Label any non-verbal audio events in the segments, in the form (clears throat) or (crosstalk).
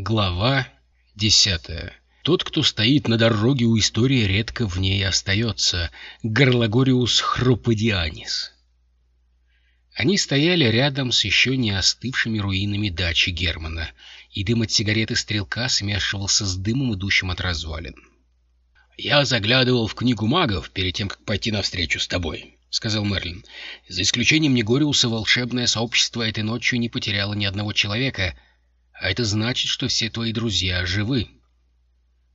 Глава десятая. Тот, кто стоит на дороге у истории, редко в ней остается. Горлагориус хруподианис. Они стояли рядом с еще не остывшими руинами дачи Германа, и дым от сигареты стрелка смешивался с дымом, идущим от развалин. «Я заглядывал в книгу магов перед тем, как пойти навстречу с тобой», — сказал Мерлин. «За исключением Негориуса, волшебное сообщество этой ночью не потеряло ни одного человека, а это значит, что все твои друзья живы».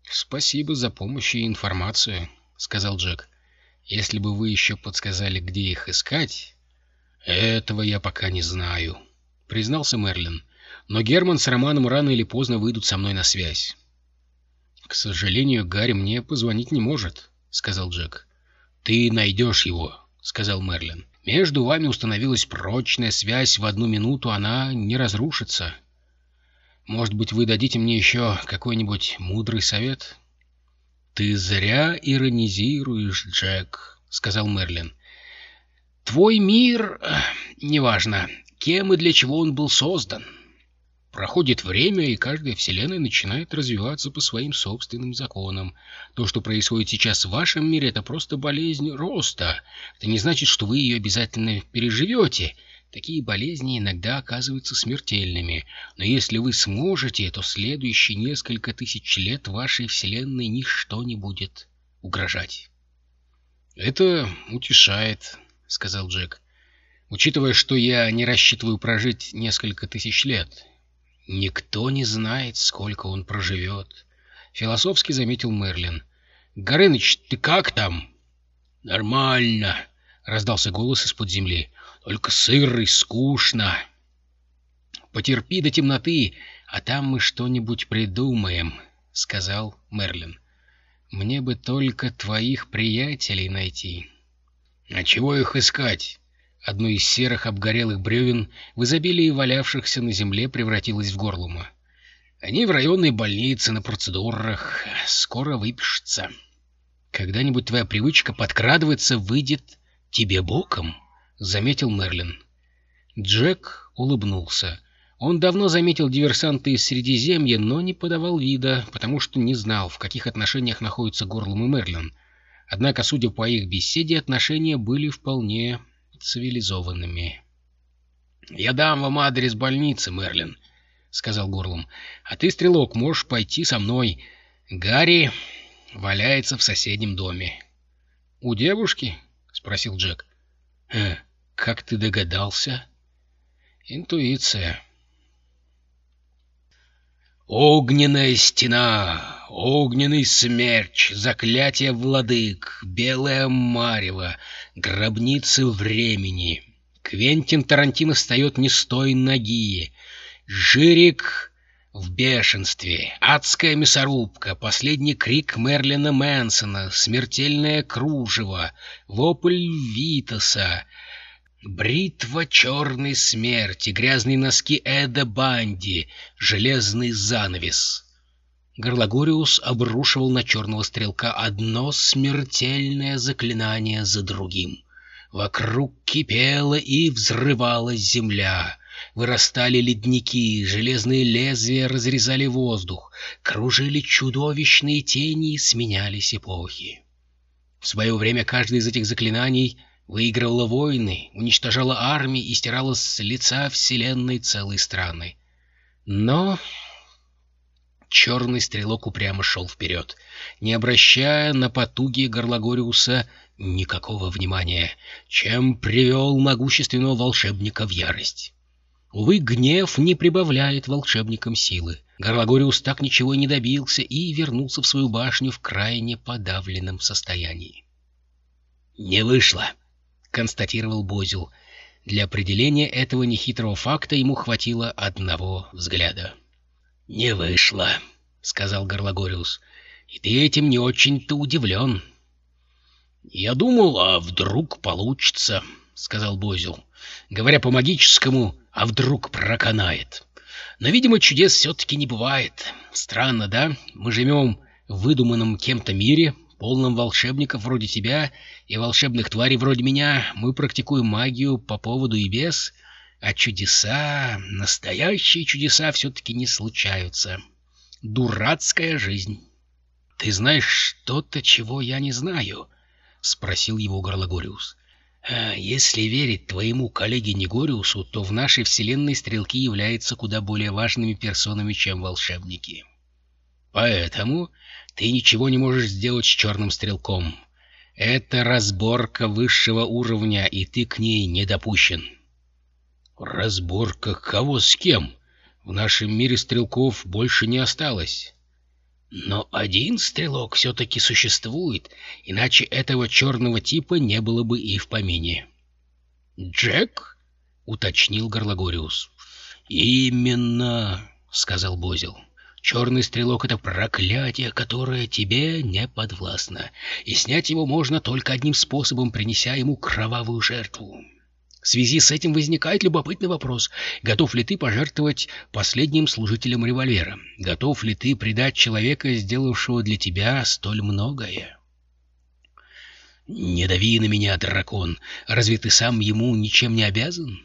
«Спасибо за помощь и информацию», — сказал Джек. «Если бы вы еще подсказали, где их искать...» «Этого я пока не знаю», — признался Мерлин. «Но Герман с Романом рано или поздно выйдут со мной на связь». «К сожалению, Гарри мне позвонить не может», — сказал Джек. «Ты найдешь его», — сказал Мерлин. «Между вами установилась прочная связь, в одну минуту она не разрушится». Может быть, вы дадите мне еще какой-нибудь мудрый совет? — Ты зря иронизируешь, Джек, — сказал Мерлин. — Твой мир... неважно, кем и для чего он был создан. Проходит время, и каждая вселенная начинает развиваться по своим собственным законам. То, что происходит сейчас в вашем мире, это просто болезнь роста. Это не значит, что вы ее обязательно переживете — Такие болезни иногда оказываются смертельными, но если вы сможете, то следующие несколько тысяч лет вашей Вселенной ничто не будет угрожать. — Это утешает, — сказал Джек. — Учитывая, что я не рассчитываю прожить несколько тысяч лет. Никто не знает, сколько он проживет, — философски заметил Мерлин. — Горыныч, ты как там? — Нормально, — раздался голос из-под земли. Только сыро и скучно. Потерпи до темноты, а там мы что-нибудь придумаем, — сказал Мерлин. Мне бы только твоих приятелей найти. А чего их искать? Одно из серых обгорелых бревен в изобилии валявшихся на земле превратилось в горлума. Они в районной больнице на процедурах. Скоро выпишутся. Когда-нибудь твоя привычка подкрадываться выйдет тебе боком. — заметил Мерлин. Джек улыбнулся. Он давно заметил диверсанта из Средиземья, но не подавал вида, потому что не знал, в каких отношениях находятся Горлум и Мерлин. Однако, судя по их беседе, отношения были вполне цивилизованными. «Я дам вам адрес больницы, Мерлин», — сказал Горлум. «А ты, Стрелок, можешь пойти со мной. Гарри валяется в соседнем доме». «У девушки?» — спросил Джек. «Э, как ты догадался?» «Интуиция». Огненная стена, огненный смерч, заклятие владык, белая марево, гробницы времени. Квентин Тарантино встает не с той ноги. Жирик в бешенстве, адская мясорубка, последний крик Мерлина Мэнсона, смертельное кружево, вопль Витаса, бритва черной смерти, грязные носки Эда Банди, железный занавес. Горлагориус обрушивал на черного стрелка одно смертельное заклинание за другим. Вокруг кипела и взрывалась земля. Вырастали ледники, железные лезвия разрезали воздух, кружили чудовищные тени и сменялись эпохи. В свое время каждое из этих заклинаний выигрывало войны, уничтожало армии и стирало с лица вселенной целые страны. Но черный стрелок упрямо шел вперед, не обращая на потуги Горлагориуса никакого внимания, чем привел могущественного волшебника в ярость. Увы, гнев не прибавляет волшебникам силы. Горлагориус так ничего и не добился и вернулся в свою башню в крайне подавленном состоянии. «Не вышло», — констатировал Бозил. Для определения этого нехитрого факта ему хватило одного взгляда. «Не вышло», — сказал Горлагориус. «И ты этим не очень-то удивлен». «Я думал, а вдруг получится», — сказал Бозил. «Говоря по-магическому, а вдруг проканает. Но, видимо, чудес все-таки не бывает. Странно, да? Мы живем в выдуманном кем-то мире, полном волшебников вроде тебя и волшебных тварей вроде меня. Мы практикуем магию по поводу и без, а чудеса, настоящие чудеса все-таки не случаются. Дурацкая жизнь. Ты знаешь что-то, чего я не знаю? Спросил его Горлагориус. А если верить твоему коллеге Негориусу, то в нашей вселенной стрелки являются куда более важными персонами, чем волшебники. Поэтому ты ничего не можешь сделать с черным стрелком. Это разборка высшего уровня, и ты к ней не допущен. Разборка кого с кем? В нашем мире стрелков больше не осталось. Но один стрелок все-таки существует, иначе этого черного типа не было бы и в помине. «Джек?» — уточнил Горлагориус. «Именно», — сказал Бозил. Черный стрелок — это проклятие, которое тебе не подвластно, и снять его можно только одним способом, принеся ему кровавую жертву. В связи с этим возникает любопытный вопрос. Готов ли ты пожертвовать последним служителем револьвера? Готов ли ты предать человека, сделавшего для тебя столь многое? «Не дави на меня, дракон! Разве ты сам ему ничем не обязан?»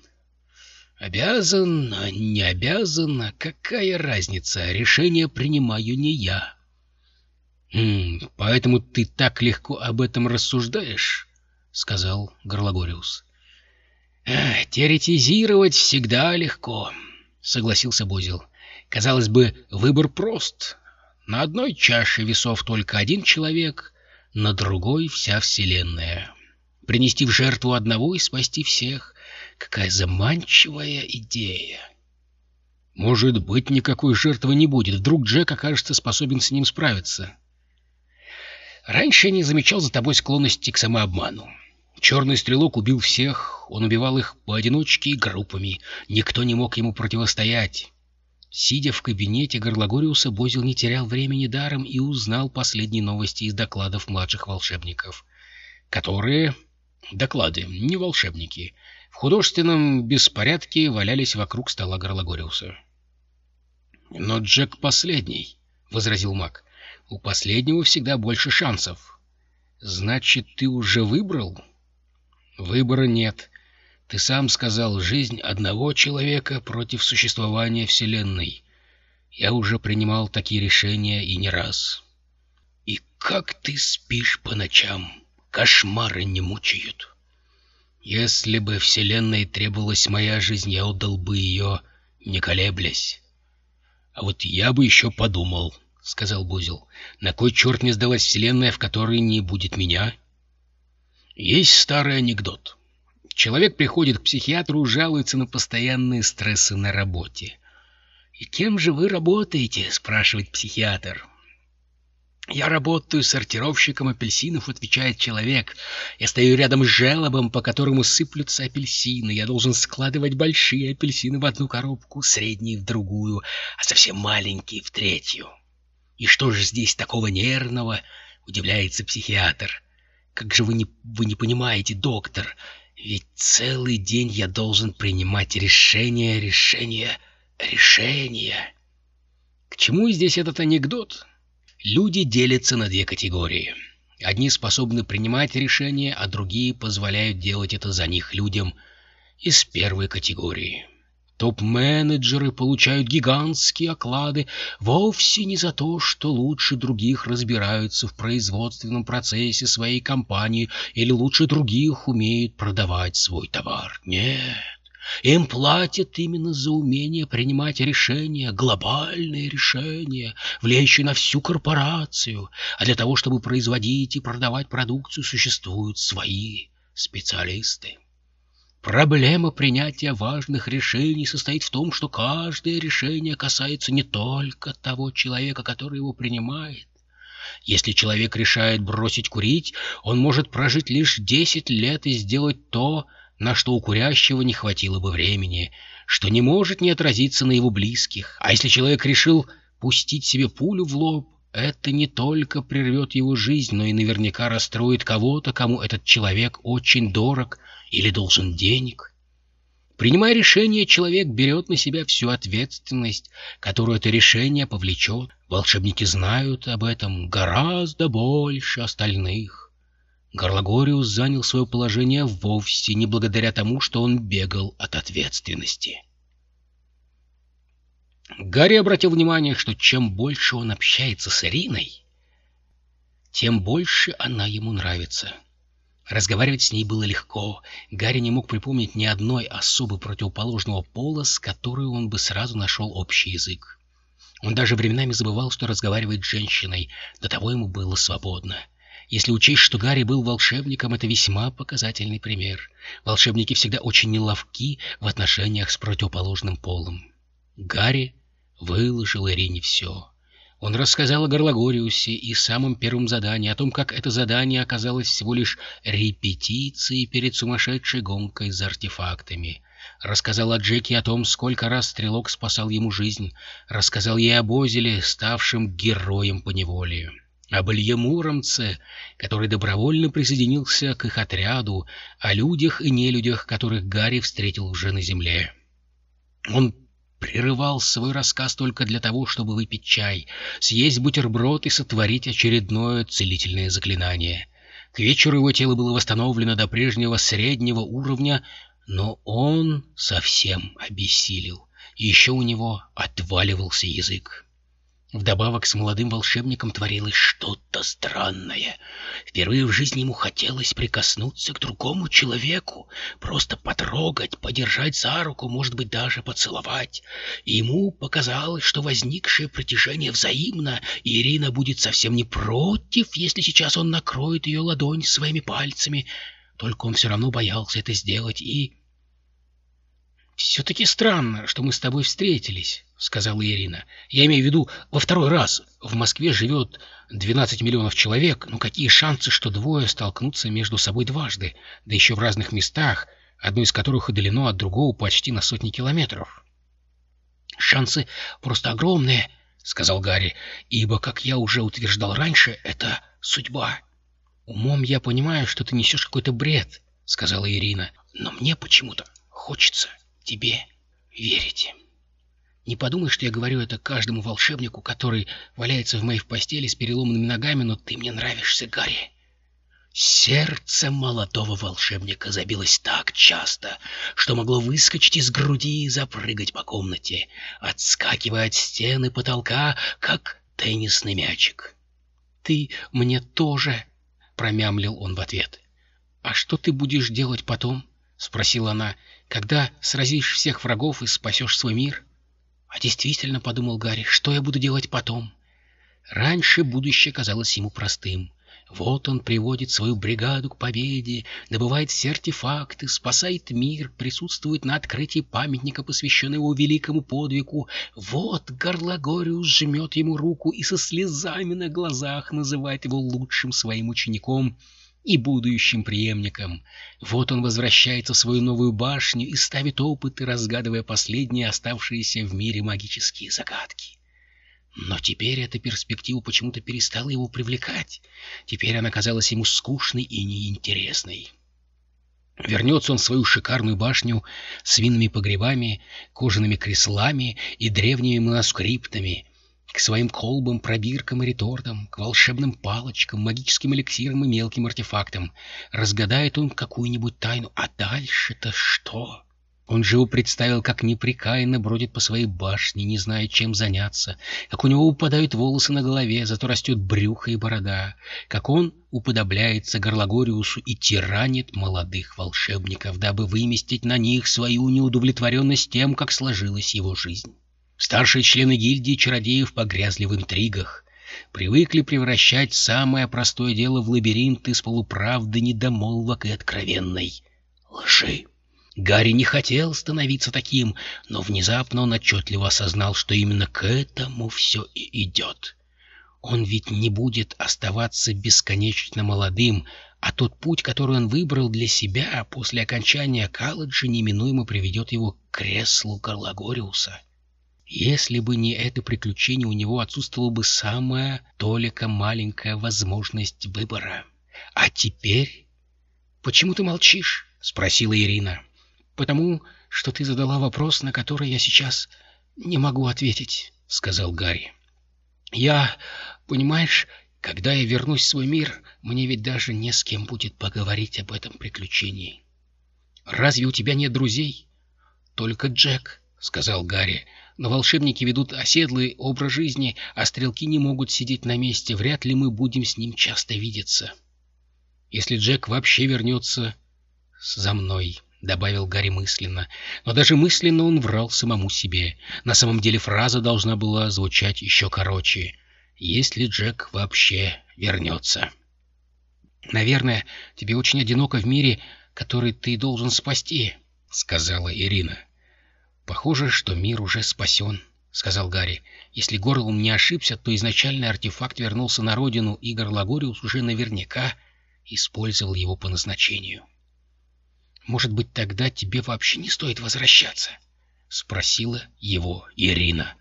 Обязан, а не обязан, а какая разница? Решение принимаю не я. «Хм, поэтому ты так легко об этом рассуждаешь?» — сказал Горлагориус. «Теоретизировать всегда легко», — согласился Бозил. «Казалось бы, выбор прост. На одной чаше весов только один человек, на другой — вся Вселенная. Принести в жертву одного и спасти всех Какая заманчивая идея! Может быть, никакой жертвы не будет. Вдруг Джек окажется способен с ним справиться. Раньше я не замечал за тобой склонности к самообману. Черный стрелок убил всех, он убивал их поодиночке и группами. Никто не мог ему противостоять. Сидя в кабинете Горлагориуса, Бозил не терял времени даром и узнал последние новости из докладов младших волшебников, которые... Доклады, не волшебники, художественном беспорядке валялись вокруг стола Горлагориуса. «Но Джек последний», — возразил маг. «У последнего всегда больше шансов». «Значит, ты уже выбрал?» «Выбора нет. Ты сам сказал, жизнь одного человека против существования Вселенной. Я уже принимал такие решения и не раз». «И как ты спишь по ночам? Кошмары не мучают». Если бы Вселенной требовалась моя жизнь, я отдал бы ее, не колеблясь. — А вот я бы еще подумал, — сказал Бузил. — На кой черт не сдалась Вселенная, в которой не будет меня? Есть старый анекдот. Человек приходит к психиатру жалуется на постоянные стрессы на работе. — И кем же вы работаете? — спрашивает психиатр. «Я работаю сортировщиком апельсинов», — отвечает человек. «Я стою рядом с желобом, по которому сыплются апельсины. Я должен складывать большие апельсины в одну коробку, средние в другую, а совсем маленькие в третью». «И что же здесь такого нервного?» — удивляется психиатр. «Как же вы не, вы не понимаете, доктор? Ведь целый день я должен принимать решения, решения, решения». К чему здесь этот анекдот? Люди делятся на две категории. Одни способны принимать решения, а другие позволяют делать это за них людям из первой категории. Топ-менеджеры получают гигантские оклады вовсе не за то, что лучше других разбираются в производственном процессе своей компании или лучше других умеют продавать свой товар. Нет. Им платят именно за умение принимать решения, глобальные решения, влияющие на всю корпорацию. А для того, чтобы производить и продавать продукцию, существуют свои специалисты. Проблема принятия важных решений состоит в том, что каждое решение касается не только того человека, который его принимает. Если человек решает бросить курить, он может прожить лишь 10 лет и сделать то, на что у курящего не хватило бы времени, что не может не отразиться на его близких. А если человек решил пустить себе пулю в лоб, это не только прервет его жизнь, но и наверняка расстроит кого-то, кому этот человек очень дорог или должен денег. Принимая решение, человек берет на себя всю ответственность, которую это решение повлечет. Волшебники знают об этом гораздо больше остальных. Горлагориус занял свое положение вовсе не благодаря тому, что он бегал от ответственности. Гарри обратил внимание, что чем больше он общается с Ириной, тем больше она ему нравится. Разговаривать с ней было легко. Гарри не мог припомнить ни одной особы противоположного пола, с которой он бы сразу нашел общий язык. Он даже временами забывал, что разговаривает с женщиной, до того ему было свободно. Если учесть, что Гарри был волшебником, это весьма показательный пример. Волшебники всегда очень неловки в отношениях с противоположным полом. Гарри выложил Ирине все. Он рассказал о Горлагориусе и самом первом задании, о том, как это задание оказалось всего лишь репетицией перед сумасшедшей гонкой за артефактами. Рассказал о Джеке о том, сколько раз стрелок спасал ему жизнь. Рассказал ей об Озеле, ставшем героем по неволе. Об Илье Муромце, который добровольно присоединился к их отряду, о людях и нелюдях, которых Гарри встретил уже на земле. Он прерывал свой рассказ только для того, чтобы выпить чай, съесть бутерброд и сотворить очередное целительное заклинание. К вечеру его тело было восстановлено до прежнего среднего уровня, но он совсем обессилел, еще у него отваливался язык. Вдобавок с молодым волшебником творилось что-то странное. Впервые в жизни ему хотелось прикоснуться к другому человеку, просто потрогать, подержать за руку, может быть, даже поцеловать. И ему показалось, что возникшее притяжение взаимно, и Ирина будет совсем не против, если сейчас он накроет ее ладонь своими пальцами. Только он все равно боялся это сделать и... «Все-таки странно, что мы с тобой встретились», — сказала Ирина. «Я имею в виду, во второй раз. В Москве живет 12 миллионов человек, но какие шансы, что двое столкнутся между собой дважды, да еще в разных местах, одно из которых удалено от другого почти на сотни километров?» «Шансы просто огромные», — сказал Гарри, — «ибо, как я уже утверждал раньше, это судьба». «Умом я понимаю, что ты несешь какой-то бред», — сказала Ирина, — «но мне почему-то хочется тебе верить. Не подумай, что я говорю это каждому волшебнику, который валяется в моей постели с переломанными ногами, но ты мне нравишься, Гарри. Сердце молодого волшебника забилось так часто, что могло выскочить из груди и запрыгать по комнате, отскакивая от стены потолка, как теннисный мячик. «Ты мне тоже!» — промямлил он в ответ. «А что ты будешь делать потом?» — спросила она когда сразишь всех врагов и спасешь свой мир? А действительно, — подумал Гарри, — что я буду делать потом? Раньше будущее казалось ему простым. Вот он приводит свою бригаду к победе, добывает все артефакты, спасает мир, присутствует на открытии памятника, посвященного великому подвигу. Вот Горлагориус жмет ему руку и со слезами на глазах называет его лучшим своим учеником — и будущим преемником. Вот он возвращается в свою новую башню и ставит опыты, разгадывая последние оставшиеся в мире магические загадки. Но теперь эта перспектива почему-то перестала его привлекать. Теперь она казалась ему скучной и неинтересной. Вернется он в свою шикарную башню с винными погребами, кожаными креслами и древними манускриптами, к своим колбам, пробиркам и ретортам, к волшебным палочкам, магическим эликсирам и мелким артефактам. Разгадает он какую-нибудь тайну, а дальше-то что? Он живо представил, как непрекаянно бродит по своей башне, не зная, чем заняться, как у него упадают волосы на голове, зато растет брюхо и борода, как он уподобляется Горлагориусу и тиранит молодых волшебников, дабы выместить на них свою неудовлетворенность тем, как сложилась его жизнь. Старшие члены гильдии чародеев погрязли в интригах, привыкли превращать самое простое дело в лабиринт из полуправды, недомолвок и откровенной лжи. Гарри не хотел становиться таким, но внезапно он отчетливо осознал, что именно к этому все и идет. Он ведь не будет оставаться бесконечно молодым, а тот путь, который он выбрал для себя после окончания колледжа, неминуемо приведет его к креслу Карлагориуса. Если бы не это приключение, у него отсутствовала бы самая толика маленькая возможность выбора. А теперь... — Почему ты молчишь? — спросила Ирина. — Потому что ты задала вопрос, на который я сейчас не могу ответить, — сказал Гарри. — Я, понимаешь, когда я вернусь в свой мир, мне ведь даже не с кем будет поговорить об этом приключении. — Разве у тебя нет друзей? — Только Джек, — сказал Гарри. Но волшебники ведут оседлый образ жизни, а стрелки не могут сидеть на месте. Вряд ли мы будем с ним часто видеться. Если Джек вообще вернется за мной, — добавил Гарри мысленно. Но даже мысленно он врал самому себе. На самом деле фраза должна была звучать еще короче. «Если Джек вообще вернется». «Наверное, тебе очень одиноко в мире, который ты должен спасти», — сказала Ирина. «Похоже, что мир уже спасен», — сказал Гарри. «Если Горлум не ошибся, то изначальный артефакт вернулся на родину, и Горлагориус уже наверняка использовал его по назначению». «Может быть, тогда тебе вообще не стоит возвращаться?» — спросила его Ирина.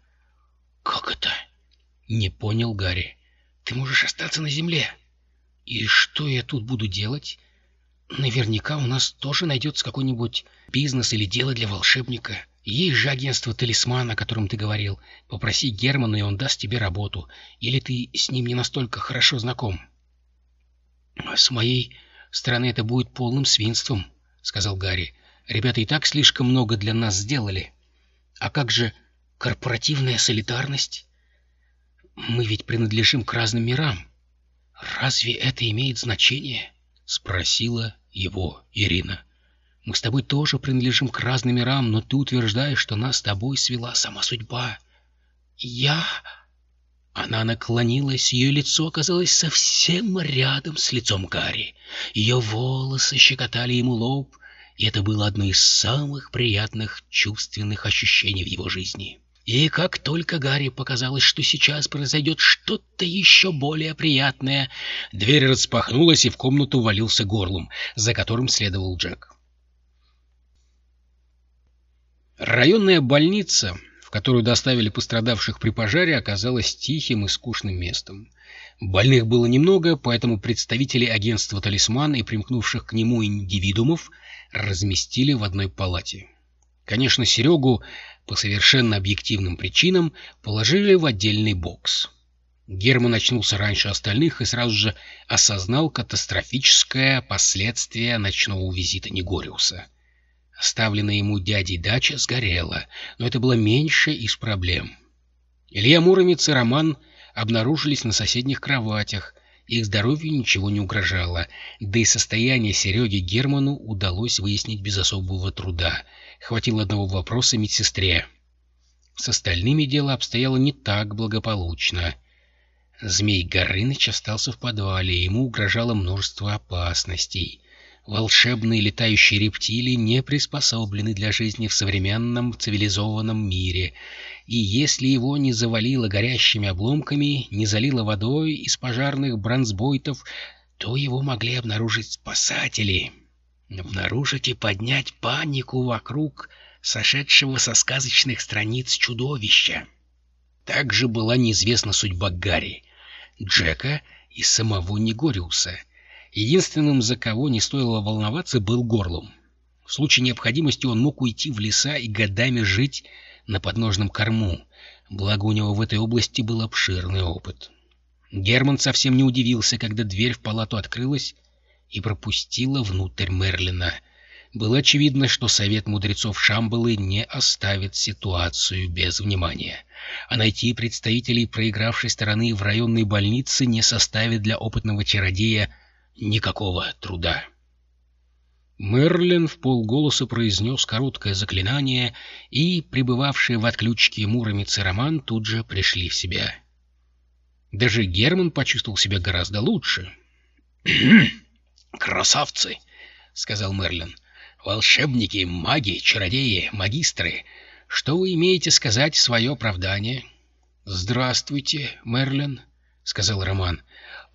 «Как это?» — не понял Гарри. «Ты можешь остаться на земле. И что я тут буду делать? Наверняка у нас тоже найдется какой-нибудь бизнес или дело для волшебника. Есть же агентство «Талисман», о котором ты говорил. Попроси Германа, и он даст тебе работу. Или ты с ним не настолько хорошо знаком?» «С моей стороны это будет полным свинством», сказал Гарри. «Ребята и так слишком много для нас сделали. А как же корпоративная солидарность? Мы ведь принадлежим к разным мирам. Разве это имеет значение?» — спросила его Ирина. «Мы с тобой тоже принадлежим к разным мирам, но ты утверждаешь, что нас с тобой свела сама судьба. Я...» Она наклонилась, ее лицо оказалось совсем рядом с лицом Гарри. Ее волосы щекотали ему лоб, и это было одно из самых приятных чувственных ощущений в его жизни. И как только Гарри показалось, что сейчас произойдет что-то еще более приятное, дверь распахнулась, и в комнату валился горлом, за которым следовал Джек. Районная больница в которую доставили пострадавших при пожаре, оказалась тихим и скучным местом. Больных было немного, поэтому представители агентства «Талисман» и примкнувших к нему индивидуумов разместили в одной палате. Конечно, Серегу по совершенно объективным причинам положили в отдельный бокс. Герман очнулся раньше остальных и сразу же осознал катастрофическое последствие ночного визита Негориуса — Оставленная ему дядей дача сгорела, но это было меньше из проблем. Илья Муромец и Роман обнаружились на соседних кроватях, их здоровью ничего не угрожало, да и состояние Сереги Герману удалось выяснить без особого труда. Хватило одного вопроса медсестре. С остальными дело обстояло не так благополучно. Змей Горыныч остался в подвале, ему угрожало множество опасностей. Волшебные летающие рептилии не приспособлены для жизни в современном цивилизованном мире, и если его не завалило горящими обломками, не залило водой из пожарных бронзбойтов, то его могли обнаружить спасатели. Обнаружить и поднять панику вокруг сошедшего со сказочных страниц чудовища. Также была неизвестна судьба Гарри, Джека и самого Негориуса — Единственным, за кого не стоило волноваться, был горлом. В случае необходимости он мог уйти в леса и годами жить на подножном корму, благо у него в этой области был обширный опыт. Герман совсем не удивился, когда дверь в палату открылась и пропустила внутрь Мерлина. Было очевидно, что совет мудрецов Шамбалы не оставит ситуацию без внимания, а найти представителей проигравшей стороны в районной больнице не составит для опытного чародея никакого труда. Мерлин в полголоса произнес короткое заклинание, и пребывавшие в отключке Муромец и Роман тут же пришли в себя. Даже Герман почувствовал себя гораздо лучше. «Красавцы!» — сказал Мерлин. «Волшебники, маги, чародеи, магистры, что вы имеете сказать в свое оправдание?» «Здравствуйте, Мерлин», — сказал Роман.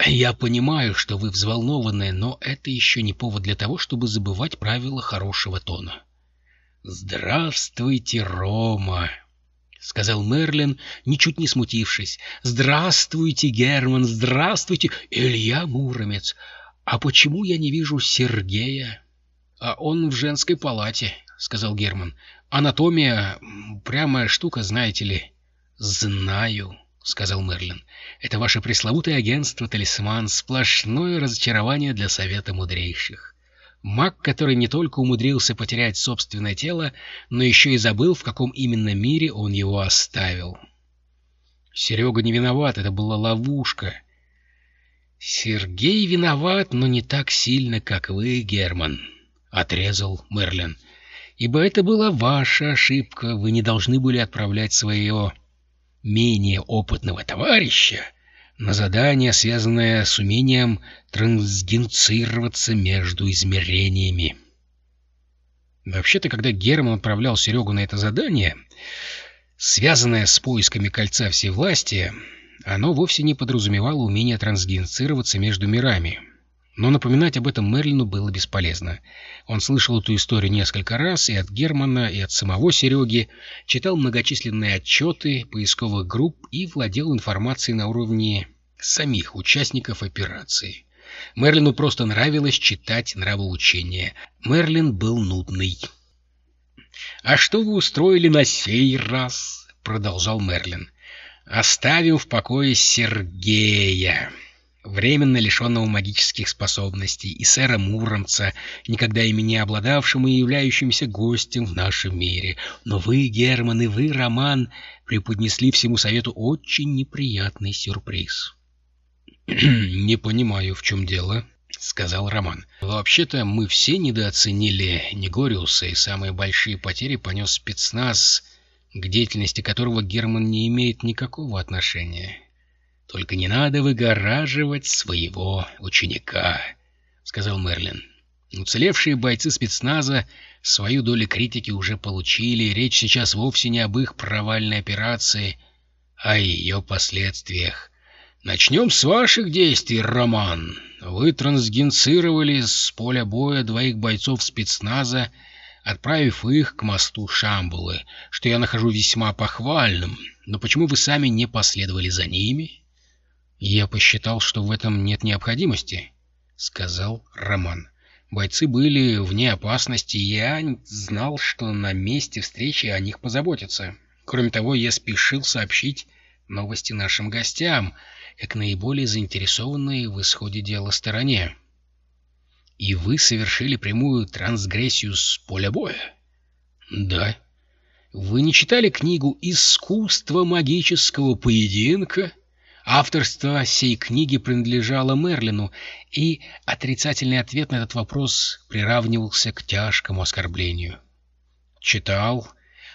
«Я понимаю, что вы взволнованы, но это еще не повод для того, чтобы забывать правила хорошего тона». «Здравствуйте, Рома!» — сказал Мерлин, ничуть не смутившись. «Здравствуйте, Герман! Здравствуйте, Илья Муромец! А почему я не вижу Сергея?» «А он в женской палате», — сказал Герман. «Анатомия — прямая штука, знаете ли». «Знаю», — сказал Мерлин. «Это ваше пресловутое агентство «Талисман» — сплошное разочарование для Совета Мудрейших. Маг, который не только умудрился потерять собственное тело, но еще и забыл, в каком именно мире он его оставил. Серега не виноват, это была ловушка. «Сергей виноват, но не так сильно, как вы, Герман», — отрезал Мерлин. «Ибо это была ваша ошибка, вы не должны были отправлять своего менее опытного товарища на задание, связанное с умением трансгенцироваться между измерениями». Вообще-то, когда Герман отправлял Серегу на это задание, связанное с поисками кольца всевластия, оно вовсе не подразумевало умение трансгенцироваться между мирами. Но напоминать об этом Мерлину было бесполезно. Он слышал эту историю несколько раз и от Германа, и от самого Сереги, читал многочисленные отчеты поисковых групп и владел информацией на уровне самих участников операции. Мерлину просто нравилось читать нравоучения. Мерлин был нудный. «А что вы устроили на сей раз?» — продолжал Мерлин. Оставим в покое Сергея, временно лишенного магических способностей, и сэра Муромца, никогда ими не обладавшему и являющимся гостем в нашем мире. Но вы, Герман, и вы, Роман, преподнесли всему совету очень неприятный сюрприз. (clears throat) «Не понимаю, в чем дело», — сказал Роман. «Вообще-то мы все недооценили Негориуса, и самые большие потери понес спецназ к деятельности которого Герман не имеет никакого отношения. «Только не надо выгораживать своего ученика», — сказал Мерлин. Уцелевшие бойцы спецназа свою долю критики уже получили, речь сейчас вовсе не об их провальной операции, а о ее последствиях. Начнем с ваших действий, Роман. Вы трансгенцировали с поля боя двоих бойцов спецназа отправив их к мосту Шамбулы, что я нахожу весьма похвальным. Но почему вы сами не последовали за ними? Я посчитал, что в этом нет необходимости, — сказал Роман. Бойцы были вне опасности, и я знал, что на месте встречи о них позаботятся. Кроме того, я спешил сообщить новости нашим гостям, как наиболее заинтересованные в исходе дела стороне. И вы совершили прямую трансгрессию с поля боя? Да. Вы не читали книгу «Искусство магического поединка»? Авторство сей книги принадлежало Мерлину, и отрицательный ответ на этот вопрос приравнивался к тяжкому оскорблению. Читал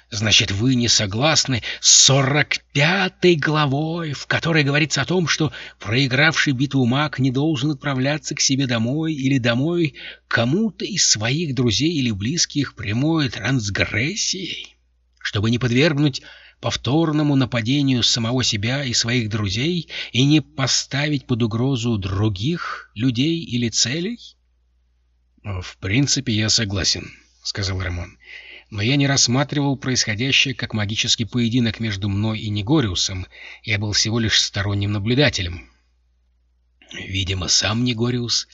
Значит, вы не согласны с сорок пятой главой, в которой говорится о том, что проигравший битву маг не должен отправляться к себе домой или домой кому-то из своих друзей или близких прямой трансгрессией, чтобы не подвергнуть повторному нападению самого себя и своих друзей и не поставить под угрозу других людей или целей? — В принципе, я согласен, — сказал Рамон но я не рассматривал происходящее как магический поединок между мной и Негориусом, я был всего лишь сторонним наблюдателем. «Видимо, сам Негориус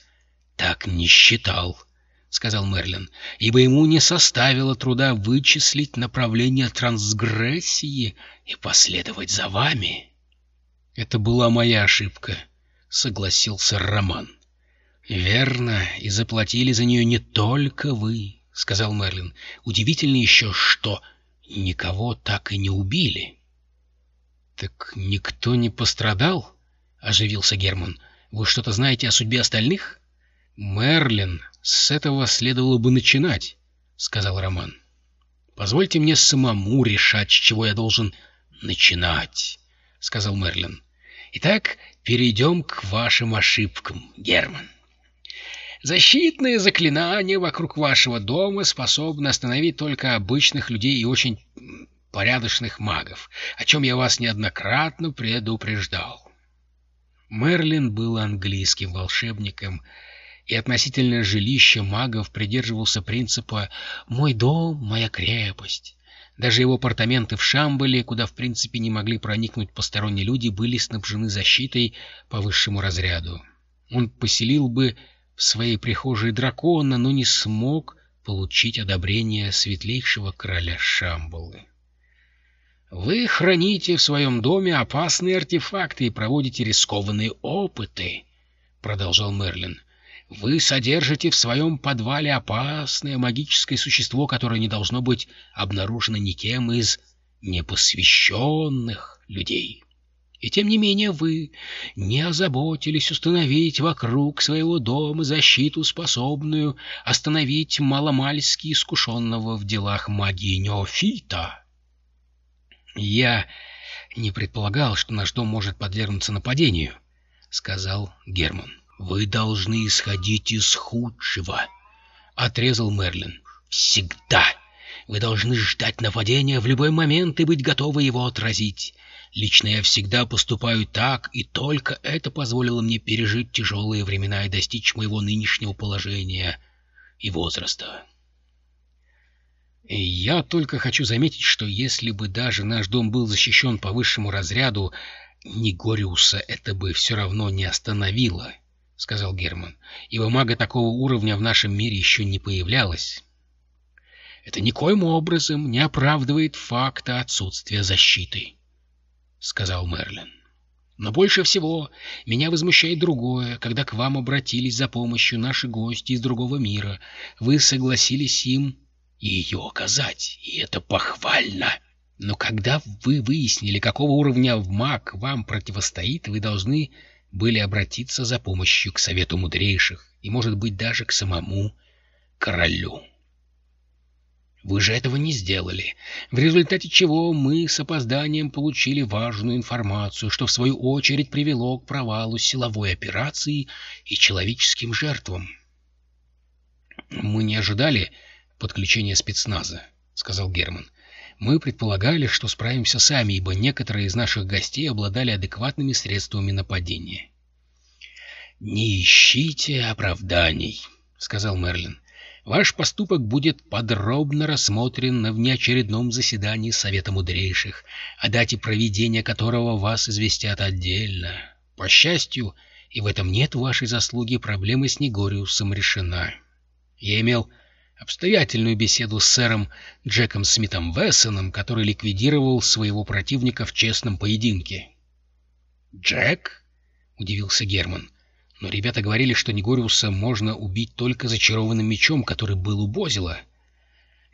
так не считал», — сказал Мерлин, «ибо ему не составило труда вычислить направление трансгрессии и последовать за вами». «Это была моя ошибка», — согласился Роман. «Верно, и заплатили за нее не только вы». — сказал Мерлин. — Удивительно еще, что никого так и не убили. — Так никто не пострадал? — оживился Герман. — Вы что-то знаете о судьбе остальных? — Мерлин, с этого следовало бы начинать, — сказал Роман. — Позвольте мне самому решать, с чего я должен начинать, — сказал Мерлин. — Итак, перейдем к вашим ошибкам, Герман. Защитные заклинания вокруг вашего дома способны остановить только обычных людей и очень порядочных магов, о чем я вас неоднократно предупреждал. Мерлин был английским волшебником и относительно жилища магов придерживался принципа «мой дом, моя крепость». Даже его апартаменты в Шамбале, куда в принципе не могли проникнуть посторонние люди, были снабжены защитой по высшему разряду. Он поселил бы в своей прихожей дракона, но не смог получить одобрение светлейшего короля Шамбалы. «Вы храните в своем доме опасные артефакты и проводите рискованные опыты», — продолжал Мерлин. Вы содержите в своем подвале опасное магическое существо, которое не должно быть обнаружено никем из непосвященных людей. И тем не менее вы не озаботились установить вокруг своего дома защиту, способную остановить маломальски искушенного в делах магии неофита. Я не предполагал, что наш дом может подвергнуться нападению, — сказал Герман. — Вы должны исходить из худшего, — отрезал Мерлин. — Всегда. Вы должны ждать нападения в любой момент и быть готовы его отразить. Лично я всегда поступаю так, и только это позволило мне пережить тяжелые времена и достичь моего нынешнего положения и возраста. Я только хочу заметить, что если бы даже наш дом был защищен по высшему разряду, Негориуса это бы все равно не остановило, — сказал Герман, — ибо мага такого уровня в нашем мире еще не появлялась. Это никоим образом не оправдывает факта отсутствия защиты, — сказал Мерлин. Но больше всего меня возмущает другое. Когда к вам обратились за помощью наши гости из другого мира, вы согласились им ее оказать, и это похвально. Но когда вы выяснили, какого уровня маг вам противостоит, вы должны были обратиться за помощью к Совету Мудрейших и, может быть, даже к самому королю. Вы же этого не сделали, в результате чего мы с опозданием получили важную информацию, что в свою очередь привело к провалу силовой операции и человеческим жертвам. Мы не ожидали подключения спецназа, — сказал Герман. Мы предполагали, что справимся сами, ибо некоторые из наших гостей обладали адекватными средствами нападения. «Не ищите оправданий», — сказал Мерлин. «Ваш поступок будет подробно рассмотрен на внеочередном заседании Совета Мудрейших, о дате проведения которого вас известят отдельно. По счастью, и в этом нет вашей заслуги, проблема с Негориусом решена. Я имел обстоятельную беседу с сэром Джеком Смитом Вессоном, который ликвидировал своего противника в честном поединке. «Джек?» — удивился Герман. «Но ребята говорили, что Негориуса можно убить только зачарованным мечом, который был у Бозила».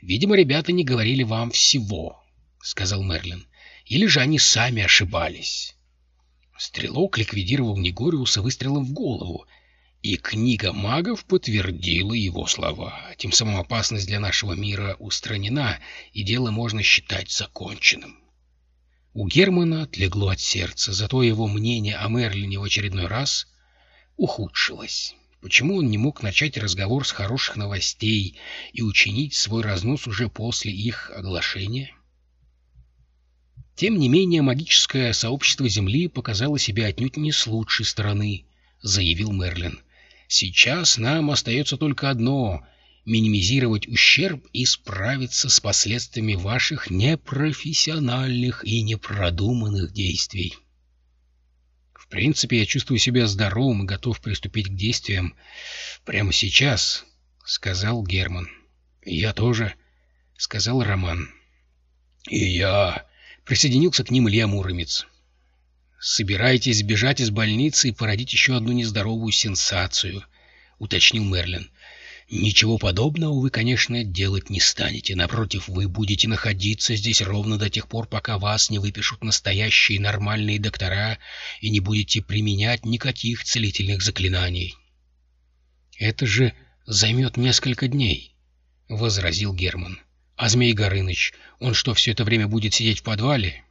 «Видимо, ребята не говорили вам всего», — сказал Мерлин. «Или же они сами ошибались». Стрелок ликвидировал Негориуса выстрелом в голову, и книга магов подтвердила его слова. Тем самым опасность для нашего мира устранена, и дело можно считать законченным. У Германа отлегло от сердца, зато его мнение о Мерлине в очередной раз ухудшилось. Почему он не мог начать разговор с хороших новостей и учинить свой разнос уже после их оглашения? Тем не менее, магическое сообщество Земли показало себя отнюдь не с лучшей стороны, заявил Мерлин. Сейчас нам остается только одно — минимизировать ущерб и справиться с последствиями ваших непрофессиональных и непродуманных действий. В принципе, я чувствую себя здоровым и готов приступить к действиям прямо сейчас, — сказал Герман. — Я тоже, — сказал Роман. — И я... — присоединился к ним Илья Муромец. «Собираетесь бежать из больницы и породить еще одну нездоровую сенсацию», — уточнил Мерлин. «Ничего подобного вы, конечно, делать не станете. Напротив, вы будете находиться здесь ровно до тех пор, пока вас не выпишут настоящие нормальные доктора и не будете применять никаких целительных заклинаний». «Это же займет несколько дней», — возразил Герман. «А Змей Горыныч, он что, все это время будет сидеть в подвале?»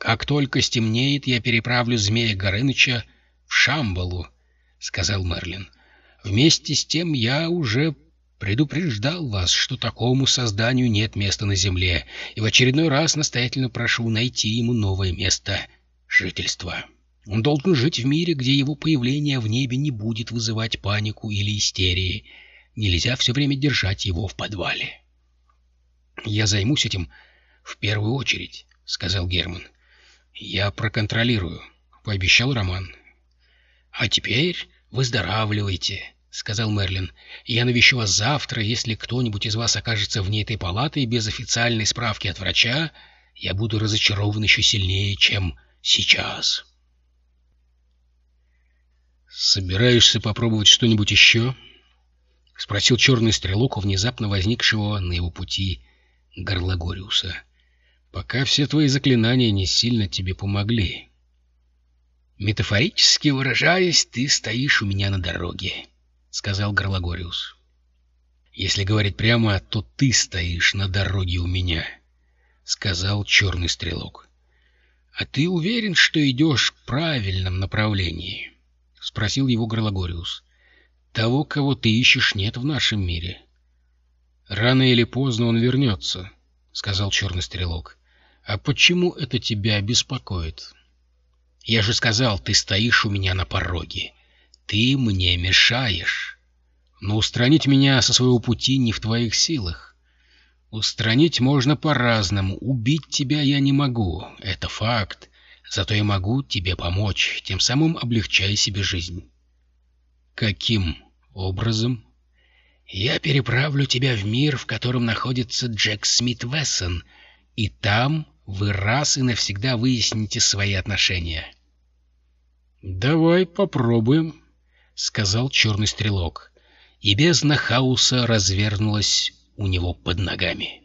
«Как только стемнеет, я переправлю змея Горыныча в Шамбалу», — сказал Мерлин. «Вместе с тем я уже предупреждал вас, что такому созданию нет места на земле, и в очередной раз настоятельно прошу найти ему новое место жительства. Он должен жить в мире, где его появление в небе не будет вызывать панику или истерии. Нельзя все время держать его в подвале». «Я займусь этим в первую очередь», — сказал Герман. «Я проконтролирую», — пообещал Роман. «А теперь выздоравливайте», — сказал Мерлин. «Я навещу вас завтра. Если кто-нибудь из вас окажется вне этой палаты без официальной справки от врача, я буду разочарован еще сильнее, чем сейчас». «Собираешься попробовать что-нибудь еще?» — спросил черный стрелок у внезапно возникшего на его пути Горлагориуса. «Пока все твои заклинания не сильно тебе помогли». «Метафорически выражаясь, ты стоишь у меня на дороге», — сказал Горлагориус. «Если говорить прямо, то ты стоишь на дороге у меня», — сказал черный стрелок. «А ты уверен, что идешь в правильном направлении?» — спросил его Горлагориус. «Того, кого ты ищешь, нет в нашем мире». «Рано или поздно он вернется», — сказал черный стрелок. «А почему это тебя беспокоит?» «Я же сказал, ты стоишь у меня на пороге. Ты мне мешаешь. Но устранить меня со своего пути не в твоих силах. Устранить можно по-разному. Убить тебя я не могу. Это факт. Зато я могу тебе помочь, тем самым облегчая себе жизнь. Каким образом? Я переправлю тебя в мир, в котором находится Джек Смит Вессон, и там вы раз и навсегда выясните свои отношения. «Давай попробуем», — сказал черный стрелок, и бездна хаоса развернулась у него под ногами.